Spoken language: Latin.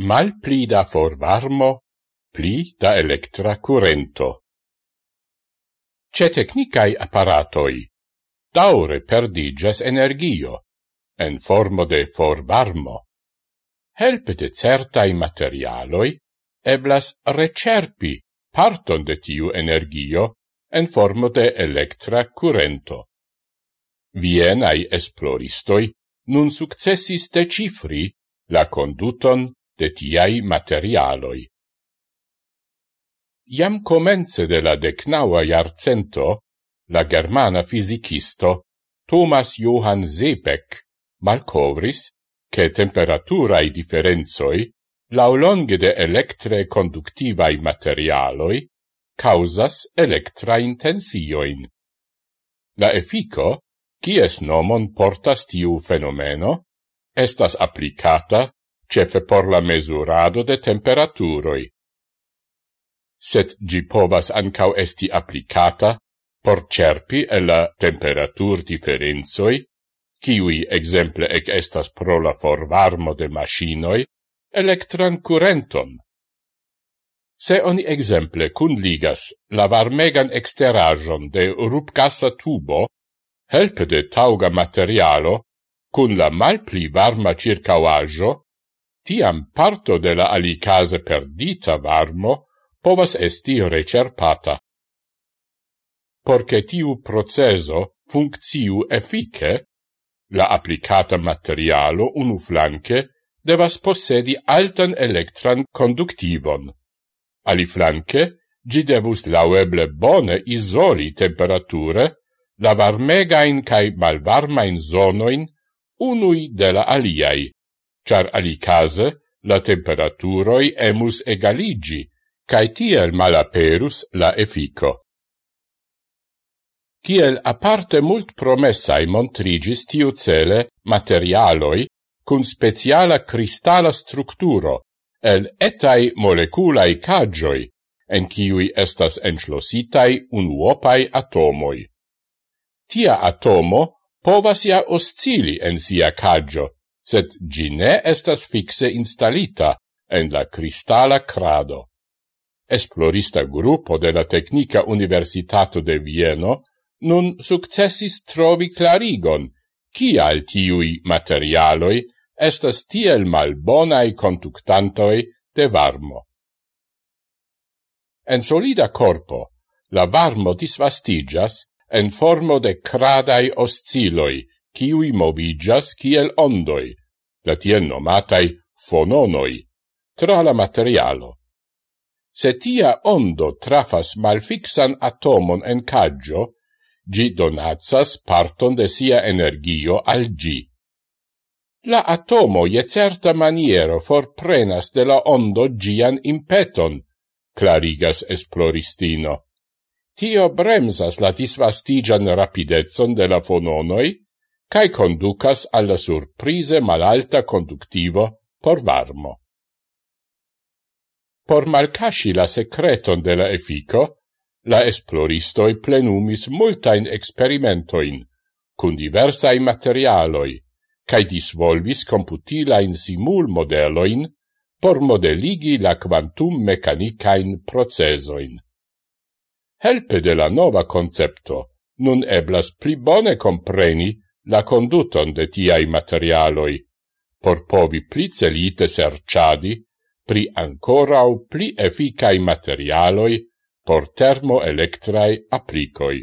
mal pli da forvarmo, pli da electra curento. Ce technicae apparatoi daure perdigas energio, en formo de forvarmo. Helpe de certai materialoi eblas recerpi parton de tiu energio en formo de electra currento. Vienai esploristoi nun successis decifri la conduton de tiai materialoi. Iam comence de la decnaua iarcento, la germana fisicisto Thomas Johann Seebeck malcovris che temperaturae differenzoi laulonge de electre conductivae materialoi causas electra intensioin. La effico, cies nomon portas tiu fenomeno, estas applicata cefe por la mesurado de temperaturoi. Set gi povas ancau esti applicata por cerpi la temperatur differenzoi, kiwi exemple ec estas pro la forvarmo de machinoi, electran curenton. Se oni exemple cun ligas la varmegan exterajon de rupgasa tubo, helpe de tauga materialo, cun la malpli varma circauaggio, tiam parto de la alicase perdita varmo povas esti recerpata. Porce tiu proceso funcciu effice, la applicata materialo unu flanque devas possedi altan electran conductivon. Ali flanque, gi devus laueble bone isoli temperature la varmegain cae malvarmain zonoin unui de la aliai char alicase la temperaturoi emus egaligi, cae tiel malaperus la effico. Ciel aparte mult promessai montrigis tiu cele materialoi cun speciala cristala structuro, el etai moleculae cagioi, en ciui estas enclositai unuopai atomoi. Tia atomo povas ja oscili en sia cagio, sed gi ne estas fixe installita en la cristala crado. Esplorista gruppo de la Tecnica Universitato de Vieno nun successis trovi clarigon, kial tiui materialoi estas tiel malbonae conductantoi de varmo. En solida corpo, la varmo disvastigas en formo de cradai osciloi, kiui movigas kiel ondoi, la tien nomatai fononoi, tra la materialo. Se tia ondo trafas malfixan atomon en caggio, gi donatsas parton de sia energio al gi. La atomo je certa maniero forprenas de la ondo gian impeton, clarigas esploristino. Tio bremsas la disvastigian rapidezon de la fononoi, cae conducas alla surprise malalta conductivo por varmo. Por malcasci la secreton de la effico, la esploristoi plenumis multain experimentoin, cun diversai materialoi, cae disvolvis computilain simul modeloin por modeligi la quantum mecanicain procesoin. Helpe de la nova concepto, nun eblas pli bone compreni la conduton de tiai materialoi, por povi pli celite serciadi pri ancorau pli efficai materialoi por termoelectrai applicoi.